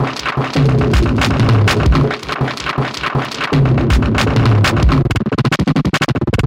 Thank you.